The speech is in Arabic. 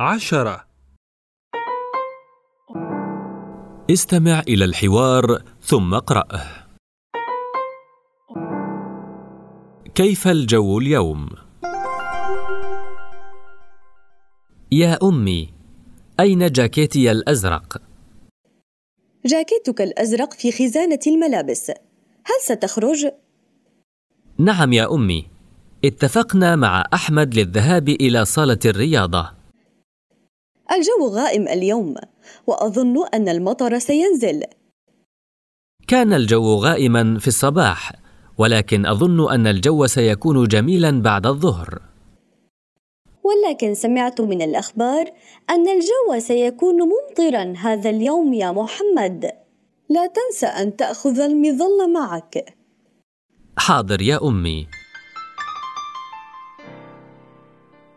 عشرة استمع إلى الحوار ثم اقرأه. كيف الجو اليوم؟ يا أمي، أين جاكيتي الأزرق؟ جاكيتك الأزرق في خزانة الملابس هل ستخرج؟ نعم يا أمي، اتفقنا مع أحمد للذهاب إلى صالة الرياضة. الجو غائم اليوم وأظن أن المطر سينزل كان الجو غائما في الصباح، ولكن أظن أن الجو سيكون جميلا بعد الظهر. ولكن سمعت من الأخبار أن الجو سيكون ممطرا هذا اليوم يا محمد لا تنسى أن تأخذ المظلة معك حاضر يا أمي.